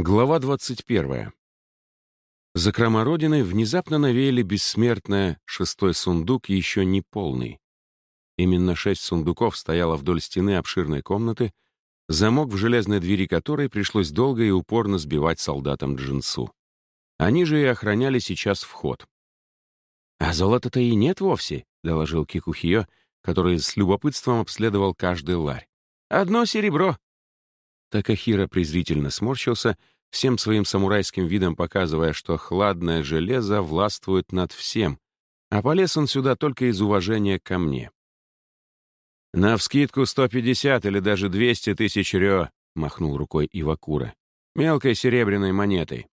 Глава 21. Закрома Родины внезапно навеяли бессмертное шестой сундук, еще не полный. Именно шесть сундуков стояло вдоль стены обширной комнаты, замок в железной двери которой пришлось долго и упорно сбивать солдатам джинсу. Они же и охраняли сейчас вход. «А золота-то и нет вовсе», — доложил Кикухио, который с любопытством обследовал каждый ларь. «Одно серебро, Такахира презрительно сморщился, всем своим самурайским видом показывая, что хладное железо властвует над всем, а полез он сюда только из уважения ко мне. «Навскидку 150 или даже 200 тысяч рё», — махнул рукой Ивакура, «мелкой серебряной монетой.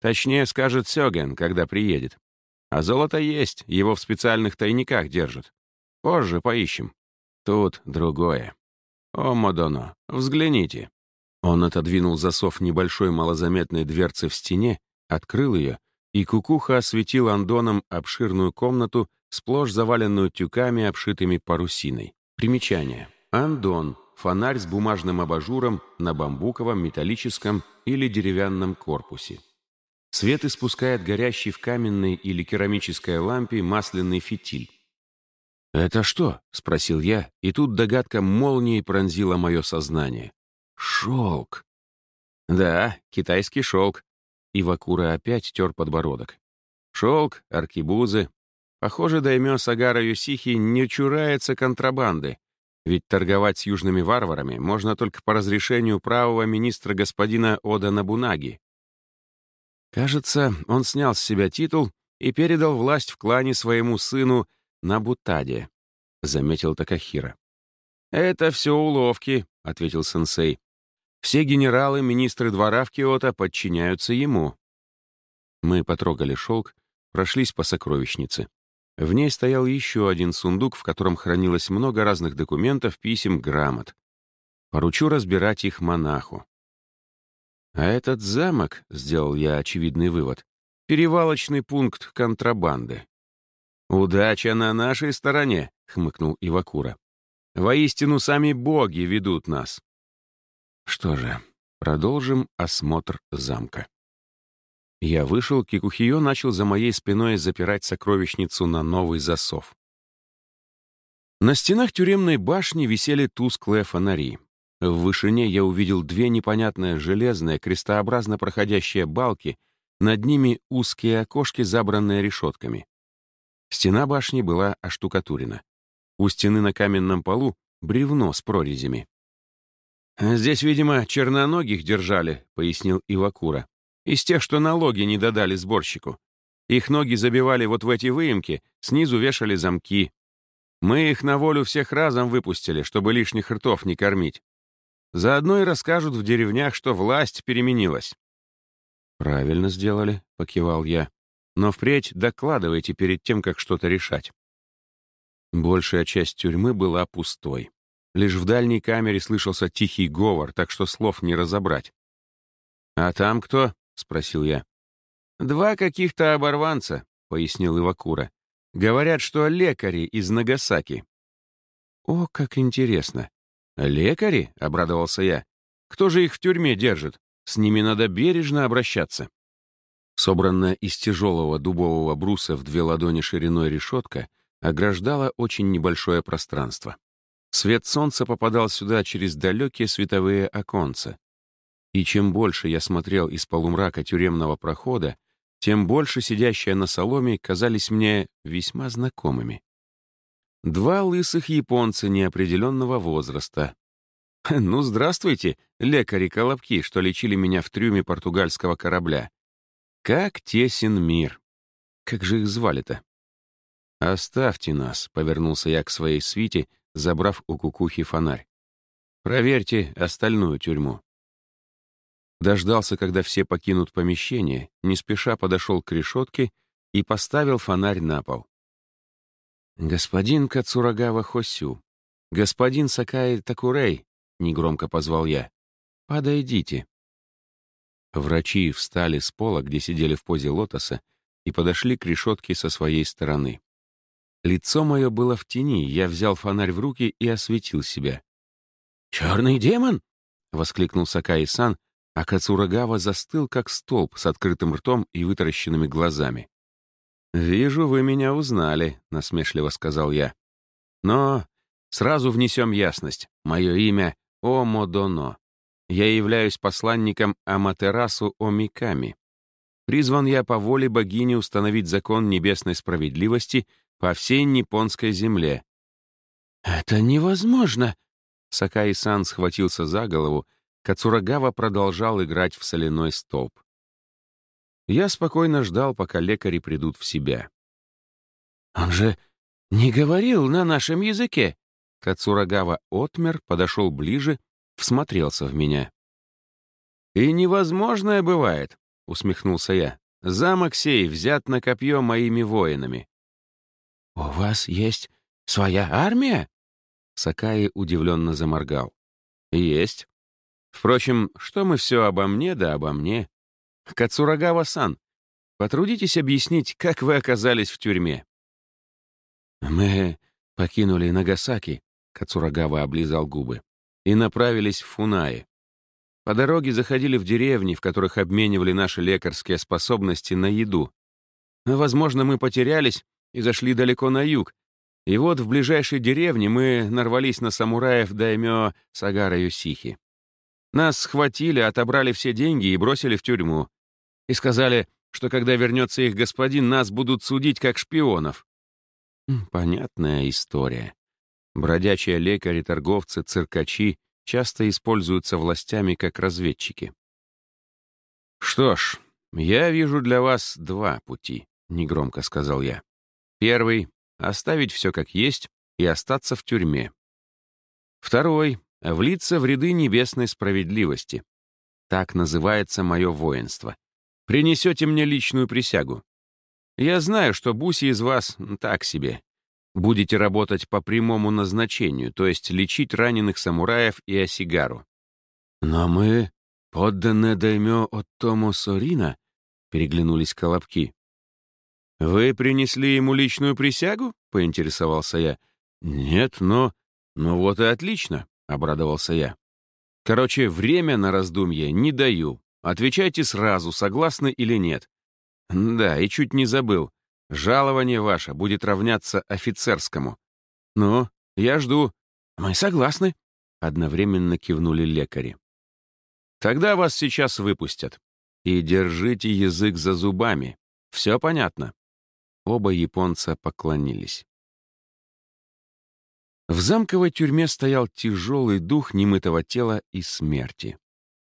Точнее, скажет Сёген, когда приедет. А золото есть, его в специальных тайниках держат. Позже поищем. Тут другое. О, Мадоно, взгляните». Он отодвинул засов небольшой малозаметной дверцы в стене, открыл ее, и кукуха осветил андоном обширную комнату, сплошь заваленную тюками, обшитыми парусиной. Примечание. Андон — фонарь с бумажным абажуром на бамбуковом, металлическом или деревянном корпусе. Свет испускает горящий в каменной или керамической лампе масляный фитиль. «Это что?» — спросил я, и тут догадка молнией пронзила мое сознание. Шелк. Да, китайский шелк. Ивакура опять тер подбородок. Шелк, аркибузы. Похоже, даймё Сагара Юсихи не чурается контрабанды, ведь торговать с южными варварами можно только по разрешению правого министра господина Ода Набунаги. Кажется, он снял с себя титул и передал власть в клане своему сыну Набутаде, заметил Такахира. «Это все уловки», — ответил сенсей. Все генералы, министры двора в Киото подчиняются ему. Мы потрогали шелк, прошлись по сокровищнице. В ней стоял еще один сундук, в котором хранилось много разных документов, писем, грамот. Поручу разбирать их монаху. А этот замок, сделал я очевидный вывод, перевалочный пункт контрабанды. «Удача на нашей стороне», — хмыкнул Ивакура. «Воистину сами боги ведут нас». Что же, продолжим осмотр замка. Я вышел, Кикухио начал за моей спиной запирать сокровищницу на новый засов. На стенах тюремной башни висели тусклые фонари. В вышине я увидел две непонятные железные, крестообразно проходящие балки, над ними узкие окошки, забранные решетками. Стена башни была оштукатурена. У стены на каменном полу бревно с прорезями. «Здесь, видимо, черноногих держали», — пояснил Ивакура. «Из тех, что налоги не додали сборщику. Их ноги забивали вот в эти выемки, снизу вешали замки. Мы их на волю всех разом выпустили, чтобы лишних ртов не кормить. Заодно и расскажут в деревнях, что власть переменилась». «Правильно сделали», — покивал я. «Но впредь докладывайте перед тем, как что-то решать». Большая часть тюрьмы была пустой. Лишь в дальней камере слышался тихий говор, так что слов не разобрать. «А там кто?» — спросил я. «Два каких-то оборванца», — пояснил Ивакура. «Говорят, что лекари из Нагасаки». «О, как интересно!» «Лекари?» — обрадовался я. «Кто же их в тюрьме держит? С ними надо бережно обращаться». Собранная из тяжелого дубового бруса в две ладони шириной решетка ограждала очень небольшое пространство. Свет солнца попадал сюда через далекие световые оконца. И чем больше я смотрел из полумрака тюремного прохода, тем больше сидящие на соломе казались мне весьма знакомыми. Два лысых японца неопределенного возраста. Ну, здравствуйте, лекари-колобки, что лечили меня в трюме португальского корабля. Как тесен мир. Как же их звали-то? «Оставьте нас», — повернулся я к своей свите, забрав у кукухи фонарь. «Проверьте остальную тюрьму». Дождался, когда все покинут помещение, не спеша подошел к решетке и поставил фонарь на пол. «Господин Кацурагава Хосю, господин Сакаи Такурей», — негромко позвал я, — «подойдите». Врачи встали с пола, где сидели в позе лотоса, и подошли к решетке со своей стороны. Лицо мое было в тени, я взял фонарь в руки и осветил себя. «Черный демон!» — воскликнул Сакаи-сан, а Кацурагава застыл, как столб, с открытым ртом и вытаращенными глазами. «Вижу, вы меня узнали», — насмешливо сказал я. «Но сразу внесем ясность. Мое имя — Омодоно. Я являюсь посланником Аматерасу Омиками. Призван я по воле богини установить закон небесной справедливости по всей японской земле». «Это невозможно!» Сакаи-сан схватился за голову, Кацурагава продолжал играть в соляной столб. Я спокойно ждал, пока лекари придут в себя. «Он же не говорил на нашем языке!» Кацурагава отмер, подошел ближе, всмотрелся в меня. «И невозможное бывает», — усмехнулся я. «Замок сей взят на копье моими воинами». «У вас есть своя армия?» Сакаи удивленно заморгал. «Есть. Впрочем, что мы все обо мне да обо мне? Кацурагава-сан, потрудитесь объяснить, как вы оказались в тюрьме. Мы покинули Нагасаки, Кацурагава облизал губы, и направились в Фунаи. По дороге заходили в деревни, в которых обменивали наши лекарские способности на еду. Возможно, мы потерялись и зашли далеко на юг, и вот в ближайшей деревне мы нарвались на самураев даймё Сагара Юсихи. Нас схватили, отобрали все деньги и бросили в тюрьму. И сказали, что когда вернется их господин, нас будут судить как шпионов. Понятная история. Бродячие лекари, торговцы, циркачи часто используются властями как разведчики. «Что ж, я вижу для вас два пути», — негромко сказал я. «Первый — оставить все как есть и остаться в тюрьме. Второй влиться в ряды небесной справедливости. Так называется мое воинство. Принесете мне личную присягу. Я знаю, что буси из вас так себе. Будете работать по прямому назначению, то есть лечить раненых самураев и осигару. Но мы, подданные даймё от Томо Сорина, переглянулись колобки. «Вы принесли ему личную присягу?» — поинтересовался я. «Нет, но... Ну вот и отлично. — обрадовался я. «Короче, время на раздумье не даю. Отвечайте сразу, согласны или нет. Да, и чуть не забыл. Жалование ваше будет равняться офицерскому. Ну, я жду. Мы согласны», — одновременно кивнули лекари. «Тогда вас сейчас выпустят. И держите язык за зубами. Все понятно?» Оба японца поклонились. В замковой тюрьме стоял тяжелый дух немытого тела и смерти.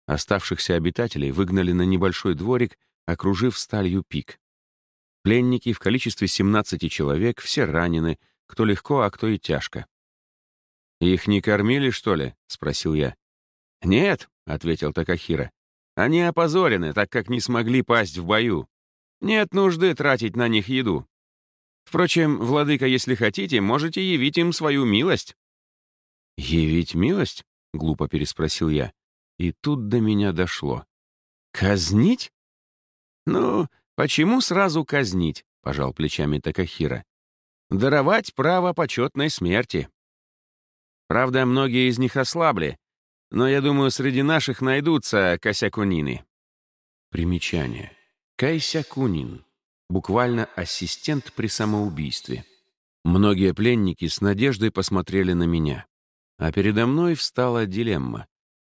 Оставшихся обитателей выгнали на небольшой дворик, окружив сталью пик. Пленники в количестве 17 человек, все ранены, кто легко, а кто и тяжко. «Их не кормили, что ли?» — спросил я. «Нет», — ответил Такахира. «Они опозорены, так как не смогли пасть в бою. Нет нужды тратить на них еду. Впрочем, владыка, если хотите, можете явить им свою милость». «Явить милость?» — глупо переспросил я. И тут до меня дошло. «Казнить?» «Ну, почему сразу казнить?» — пожал плечами Такахира. «Даровать право почетной смерти. Правда, многие из них ослабли, но я думаю, среди наших найдутся косякунины». Примечание. Кайсякунин буквально ассистент при самоубийстве. Многие пленники с надеждой посмотрели на меня. А передо мной встала дилемма.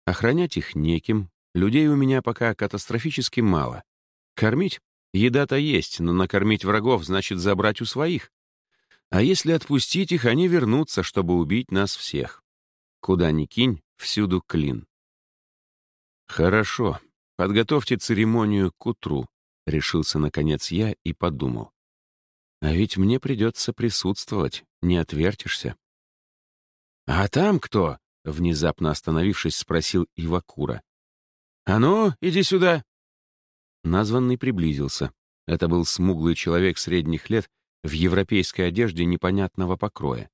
Охранять их неким, людей у меня пока катастрофически мало. Кормить? Еда-то есть, но накормить врагов значит забрать у своих. А если отпустить их, они вернутся, чтобы убить нас всех. Куда ни кинь, всюду клин. Хорошо, подготовьте церемонию к утру. Решился, наконец, я и подумал. А ведь мне придется присутствовать, не отвертишься. «А там кто?» — внезапно остановившись, спросил Ивакура. «А ну, иди сюда!» Названный приблизился. Это был смуглый человек средних лет в европейской одежде непонятного покроя.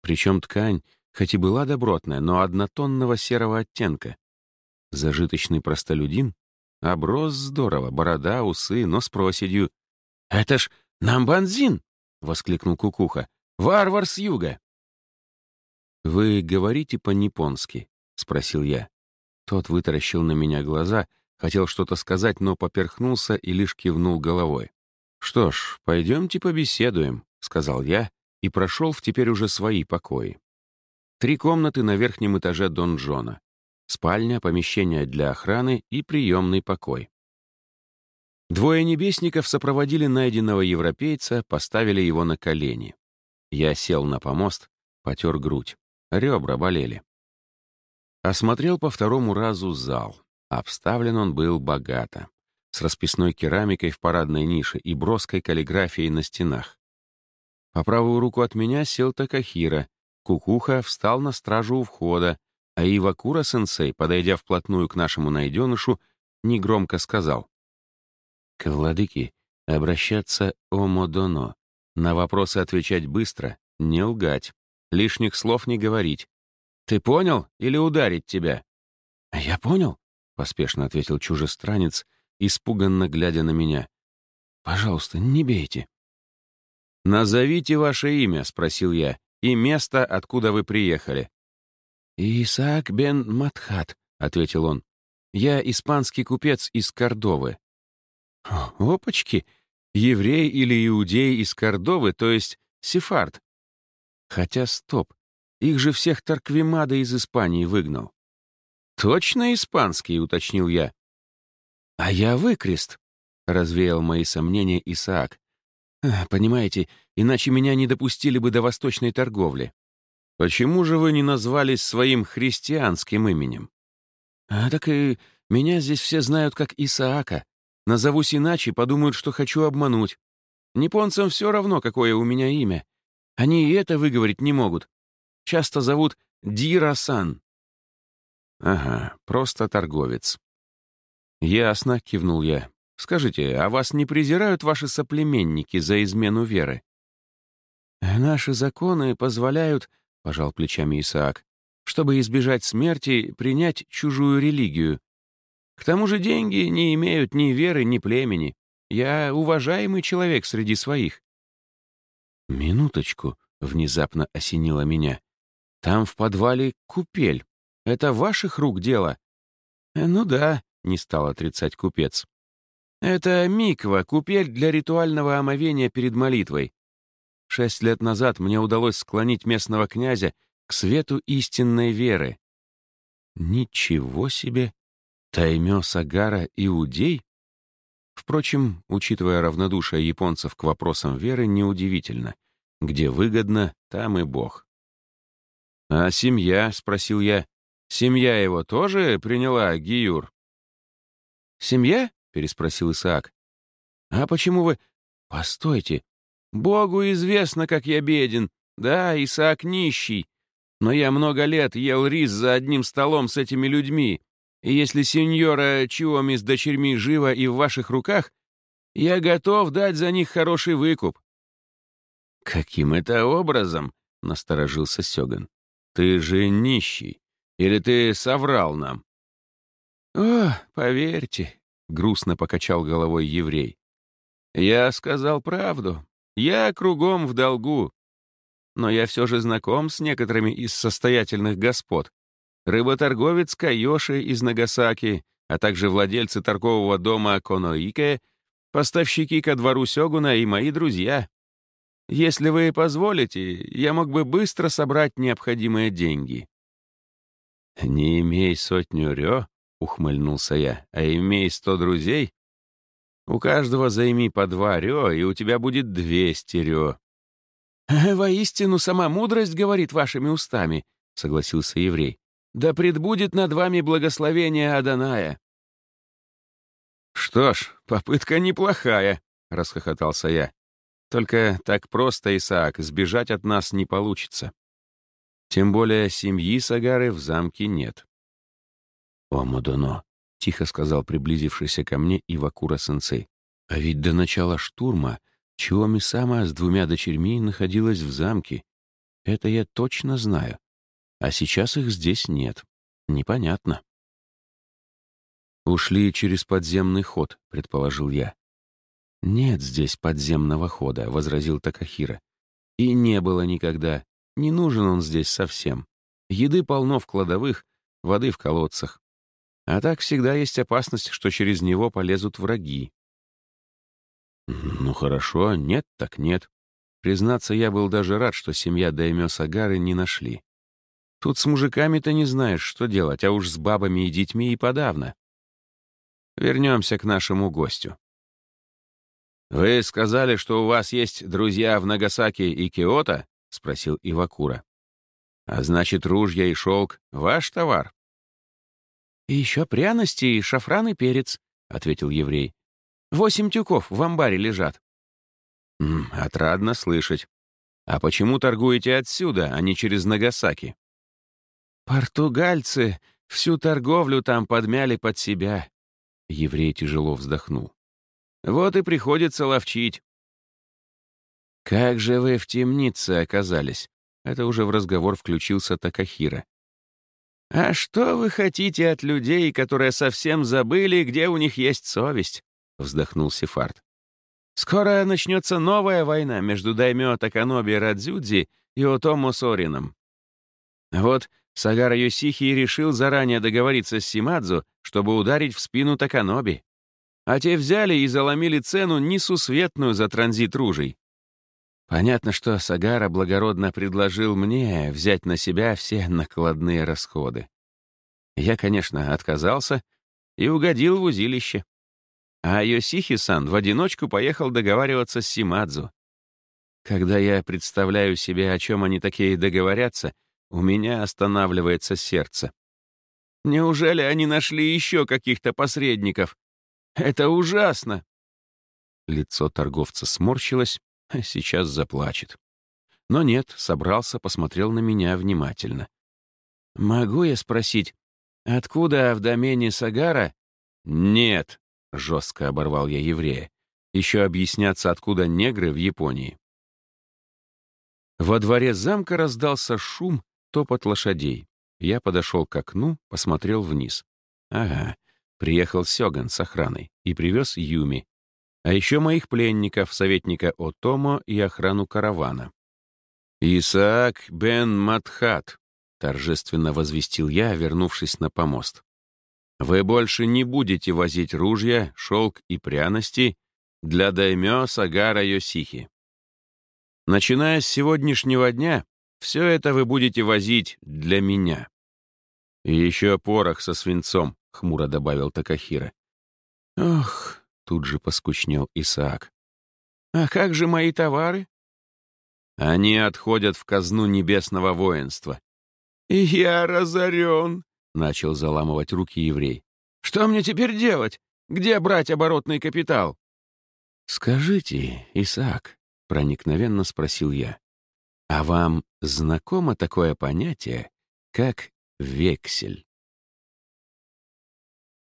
Причем ткань, хоть и была добротная, но однотонного серого оттенка. Зажиточный простолюдин Оброс здорово, борода, усы, но с проседью. «Это ж нам бензин!» — воскликнул Кукуха. «Варвар с юга!» «Вы говорите по-японски?» — спросил я. Тот вытаращил на меня глаза, хотел что-то сказать, но поперхнулся и лишь кивнул головой. «Что ж, пойдемте побеседуем», — сказал я и прошел в теперь уже свои покои. Три комнаты на верхнем этаже донжона. Спальня, помещение для охраны и приемный покой. Двое небесников сопроводили найденного европейца, поставили его на колени. Я сел на помост, потер грудь. Ребра болели. Осмотрел по второму разу зал. Обставлен он был богато, с расписной керамикой в парадной нише и броской каллиграфией на стенах. По правую руку от меня сел Такахира. Кукуха встал на стражу у входа, а Ивакура-сенсей, подойдя вплотную к нашему найденышу, негромко сказал. «К владыке обращаться омодоно. На вопросы отвечать быстро, не лгать, лишних слов не говорить. Ты понял или ударить тебя?» «Я понял», — поспешно ответил чужестранец, испуганно глядя на меня. «Пожалуйста, не бейте». «Назовите ваше имя», — спросил я, — «и место, откуда вы приехали». «Исаак бен Матхат», — ответил он. «Я испанский купец из Кордовы». «Опачки! Еврей или иудей из Кордовы, то есть сефард. Хотя стоп, их же всех Тарквимада из Испании выгнал». «Точно испанский», — уточнил я. «А я выкрест», — развеял мои сомнения Исаак. «Понимаете, иначе меня не допустили бы до восточной торговли». «Почему же вы не назвались своим христианским именем?» «А так и меня здесь все знают как Исаака. Назовусь иначе, подумают, что хочу обмануть. Японцам все равно, какое у меня имя. Они и это выговорить не могут. Часто зовут Дира-сан». «Ага, просто торговец». «Ясно», — кивнул я. «Скажите, а вас не презирают ваши соплеменники за измену веры?» «Наши законы позволяют пожал плечами Исаак, чтобы избежать смерти, принять чужую религию. К тому же деньги не имеют ни веры, ни племени. Я уважаемый человек среди своих. Минуточку, внезапно осенило меня. Там в подвале купель. Это ваших рук дело? «Э, ну да, не стал отрицать купец. Это миква, купель для ритуального омовения перед молитвой. Шесть лет назад мне удалось склонить местного князя к свету истинной веры. Ничего себе! Таймё Сагара иудей? Впрочем, учитывая равнодушие японцев к вопросам веры, неудивительно. Где выгодно, там и бог. «А семья?» — спросил я. «Семья его тоже приняла Гиюр?» «Семья?» — переспросил Исаак. «А почему вы...» «Постойте, Богу известно, как я беден. Да, Исаак нищий. Но я много лет ел рис за одним столом с этими людьми. И если сеньора Чиоми с дочерьми жива и в ваших руках, я готов дать за них хороший выкуп». «Каким это образом?» — насторожился Сёган. «Ты же нищий. Или ты соврал нам?» «О, поверьте», — грустно покачал головой еврей. «Я сказал правду. Я кругом в долгу. Но я все же знаком с некоторыми из состоятельных господ. Рыботорговец Кайоши из Нагасаки, а также владельцы торгового дома Коноике, поставщики ко двору Сёгуна и мои друзья. Если вы позволите, я мог бы быстро собрать необходимые деньги». «Не имей сотню рё», — ухмыльнулся я, «а имей сто друзей, у каждого займи по два рё, и у тебя будет двести рё». «Воистину, сама мудрость говорит вашими устами», — согласился еврей. «Да предбудет над вами благословение Аданая». «Что ж, попытка неплохая», — расхохотался я. «Только так просто, Исаак, сбежать от нас не получится. Тем более семьи Сагары в замке нет». «О, Мадоно, — тихо сказал приблизившийся ко мне Ивакура-сенсей. «А ведь до начала штурма Чиоми сама с двумя дочерьми находилась в замке. Это я точно знаю. А сейчас их здесь нет. Непонятно». «Ушли через подземный ход», — предположил я. «Нет здесь подземного хода», — возразил Такахира. «И не было никогда. Не нужен он здесь совсем. Еды полно в кладовых, воды в колодцах. А так всегда есть опасность, что через него полезут враги. Ну хорошо, нет так нет. Признаться, я был даже рад, что семья Даймё Сагары не нашли. Тут с мужиками-то не знаешь, что делать, а уж с бабами и детьми и подавно. Вернемся к нашему гостю. «Вы сказали, что у вас есть друзья в Нагасаки и Киото?» — спросил Ивакура. «А значит, ружья и шелк — ваш товар?» «И еще пряности шафран и перец», — ответил еврей. «Восемь тюков в амбаре лежат». «М отрадно слышать. А почему торгуете отсюда, а не через Нагасаки?» «Португальцы всю торговлю там подмяли под себя», — еврей тяжело вздохнул. Вот и приходится ловчить. «Как же вы в темнице оказались?» Это уже в разговор включился Такахира. «А что вы хотите от людей, которые совсем забыли, где у них есть совесть?» — вздохнул Сефард. «Скоро начнется новая война между Даймё Таканоби Радзюдзи и Отомо Сорином. Вот Сагара Йосихи решил заранее договориться с Симадзу, чтобы ударить в спину Таканоби а те взяли и заломили цену несусветную за транзит ружей. Понятно, что Сагара благородно предложил мне взять на себя все накладные расходы. Я, конечно, отказался и угодил в узилище. А Йосихи-сан в одиночку поехал договариваться с Симадзу. Когда я представляю себе, о чем они такие договорятся, у меня останавливается сердце. Неужели они нашли еще каких-то посредников, это ужасно!» Лицо торговца сморщилось, сейчас заплачет. Но нет, собрался, посмотрел на меня внимательно. «Могу я спросить, откуда в домене Сагара?» «Нет», — жестко оборвал я еврея. «Еще объясняться, откуда негры в Японии». Во дворе замка раздался шум, топот лошадей. Я подошел к окну, посмотрел вниз. Ага, Приехал Сёган с охраной и привез Юми, а еще моих пленников, советника Отомо и охрану каравана. «Исаак бен Матхат», — торжественно возвестил я, вернувшись на помост. «Вы больше не будете возить ружья, шелк и пряности для даймё Сагара Йосихи. Начиная с сегодняшнего дня, все это вы будете возить для меня. И еще порох со свинцом, — хмуро добавил Такахира. «Ох», — тут же поскучнел Исаак. «А как же мои товары?» «Они отходят в казну небесного воинства». «Я разорен», — начал заламывать руки еврей. «Что мне теперь делать? Где брать оборотный капитал?» «Скажите, Исаак», — проникновенно спросил я, «а вам знакомо такое понятие, как вексель?»